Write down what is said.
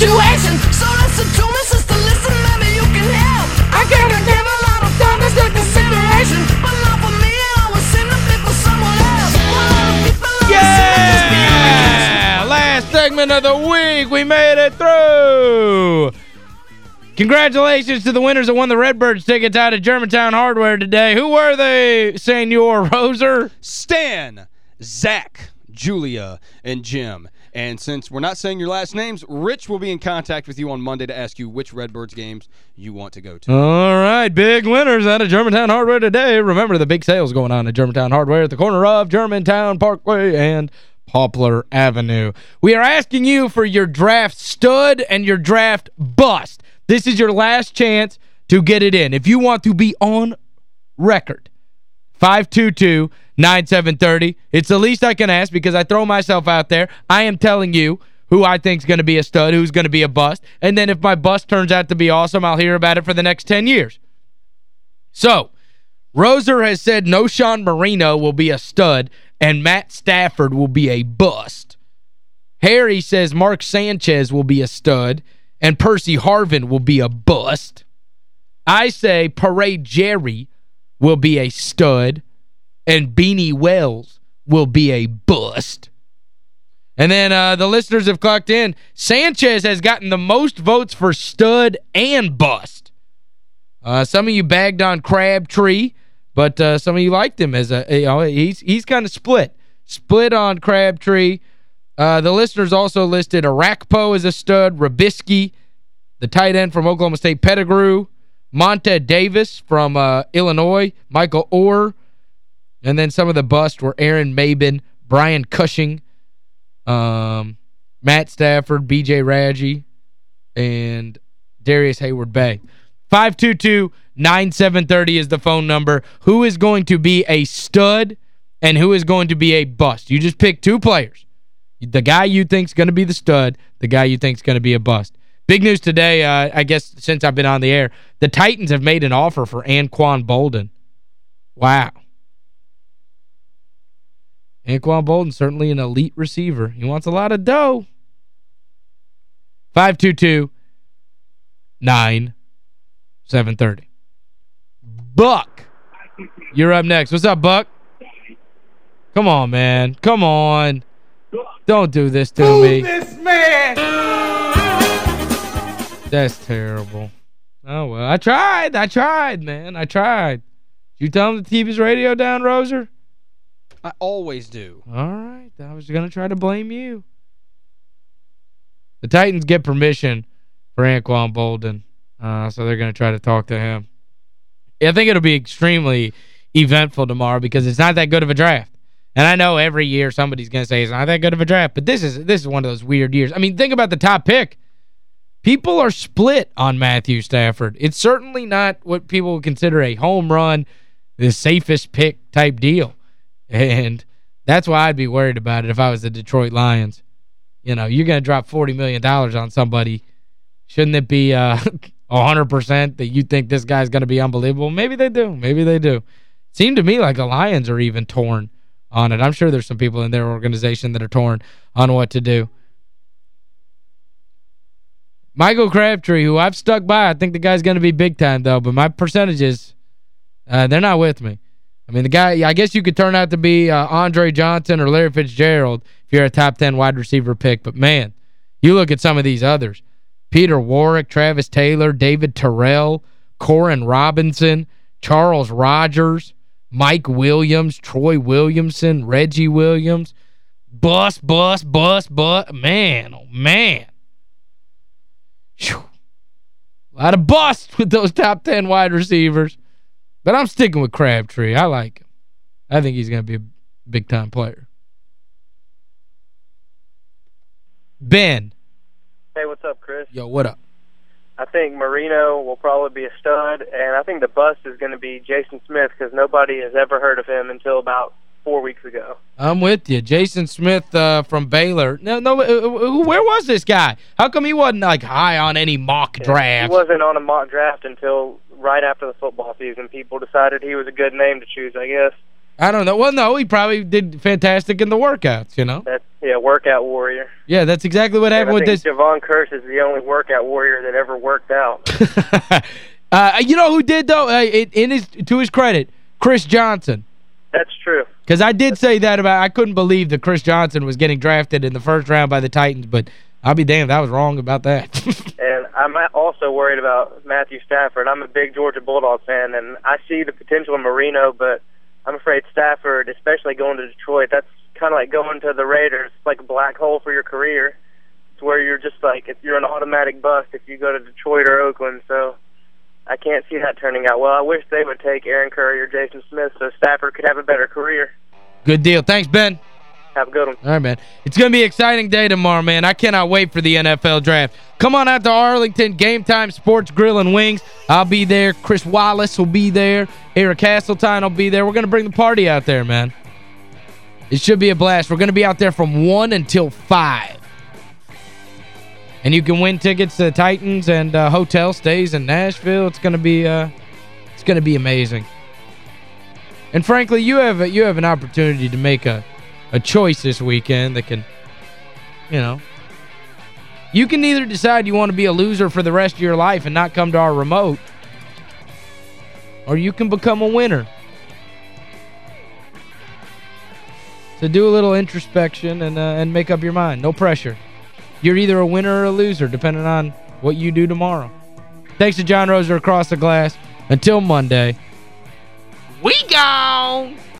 situation. So listen to me, sister, listen, maybe you can help. I gotta give a lot of thought, that's good consideration. But not for me, it always seem to be for someone else. Of people always seem to just be Yeah! Last segment of the week. We made it through. Congratulations to the winners that won the Redbirds tickets out of Germantown Hardware today. Who were they, Senor Roser? Stan, Zach, Julia, and Jim. And since we're not saying your last names, Rich will be in contact with you on Monday to ask you which Redbirds games you want to go to. All right, big winners out of Germantown Hardware today. Remember the big sales going on at Germantown Hardware at the corner of Germantown Parkway and Poplar Avenue. We are asking you for your draft stud and your draft bust. This is your last chance to get it in. If you want to be on record, 522-9730. It's the least I can ask because I throw myself out there. I am telling you who I think is going to be a stud, who's going to be a bust. And then if my bust turns out to be awesome, I'll hear about it for the next 10 years. So, Roser has said Knowshon Moreno will be a stud and Matt Stafford will be a bust. Harry says Mark Sanchez will be a stud and Percy Harvin will be a bust. I say Parade Jerry will be a stud and Beanie Wells will be a bust. And then uh, the listeners have clocked in. Sanchez has gotten the most votes for stud and bust. Uh, some of you bagged on Crabtree, but uh, some of you liked him as a you know, he's he's kind of split. Split on Crabtree. Uh, the listeners also listed Orakpo as a stud, Rabisky, the tight end from Oklahoma State Pettigrew, Vontae Davis from uh, Illinois, Michael Oher, and then some of the busts were Aaron Maybin, Brian Cushing, um, Matt Stafford, B.J. Raji, and Darrius Heyward-Bey. 522-9730 is the phone number. Who is going to be a stud and who is going to be a bust? You just pick two players. The guy you think's going to be the stud, the guy you think's going to be a bust. Big news today, uh, I guess since I've been on the air, the Titans have made an offer for Anquan Boldin. Wow. Anquan Boldin, certainly an elite receiver. He wants a lot of dough. 522 9 730. Buck, you're up next. What's up, Buck? Come on, man. Come on. Don't do this to me. this man! That's terrible. Oh, well. I tried. I tried, man. I tried. Did you tell him the TV's radio down, Roser? I always do. All right. I was going to try to blame you. The Titans get permission for Anquan Boldin, uh, so they're going to try to talk to him. I think it'll be extremely eventful tomorrow because it's not that good of a draft. And I know every year somebody's going to say it's not that good of a draft, but this is this is one of those weird years. I mean, think about the top pick. People are split on Matthew Stafford. It's certainly not what people would consider a home run, the safest pick type deal. And that's why I'd be worried about it if I was the Detroit Lions. You know, you're going to drop $40 million on somebody. Shouldn't it be uh 100% that you think this guy's going to be unbelievable? Maybe they do. Maybe they do. Seemed to me like the Lions are even torn on it. I'm sure there's some people in their organization that are torn on what to do. Michael Crabtree, who I've stuck by, I think the guy's going to be big time, though. But my percentages, uh, they're not with me. I mean, the guy, I guess you could turn out to be uh, Andre Johnson or Larry Fitzgerald if you're a top 10 wide receiver pick. But, man, you look at some of these others. Peter Warrick, Travis Taylor, David Terrell, Koren Robinson, Charles Rogers, Mike Williams, Troy Williamson, Reggie Williams. Bust, bust, bust, bust. Man, oh, man. Whew. A lot of busts with those top 10 wide receivers. But I'm sticking with Crabtree. I like him. I think he's going to be a big-time player. Ben, Hey, what's up, Chris? Yo, what up? I think Moreno will probably be a stud, and I think the bust is going to be Jason Smith because nobody has ever heard of him until about four weeks ago. I'm with you. Jason Smith uh, from Baylor. No, no, uh, uh where was this guy? How come he wasn't, like, high on any mock draft? He wasn't on a mock draft until right after the football season. People decided he was a good name to choose, I guess. I don't know. Well, no, he probably did fantastic in the workouts, you know? That's, yeah, workout warrior. Yeah, that's exactly what happened with this. Jevon Kearse is the only workout warrior that ever worked out. uh, you know who did, though? Uh, in his To his credit, Chris Johnson. That's true. Because I did say that about, I couldn't believe that Chris Johnson was getting drafted in the first round by the Titans, but I'll be damned, I was wrong about that. and I'm also worried about Matthew Stafford. I'm a big Georgia Bulldogs fan, and I see the potential in Moreno, but I'm afraid Stafford, especially going to Detroit, that's kind of like going to the Raiders. It's like a black hole for your career. It's where you're just like if you're an automatic bust if you go to Detroit or Oakland. So I can't see that turning out well. I wish they would take Aaron Curry or Jason Smith so Stafford could have a better career. Good deal. Thanks, Ben. Have a good one. All right, man. It's going to be an exciting day tomorrow, man. I cannot wait for the NFL draft. Come on out to Arlington, Game Time Sports Grill and Wings. I'll be there. Chris Wallace will be there. Eric Hasseltine will be there. We're going to bring the party out there, man. It should be a blast. We're going to be out there from 1 until 5. And you can win tickets to the Titans and uh, hotel stays in Nashville. It's going to be uh, it's going to be amazing. And frankly, you have a, you have an opportunity to make a a choice this weekend that can, you know, you can either decide you want to be a loser for the rest of your life and not come to our remote, or you can become a winner. So do a little introspection and uh, and make up your mind. No pressure. You're either a winner or a loser, depending on what you do tomorrow. Thanks to John Roser across the glass. Until Monday, we gone!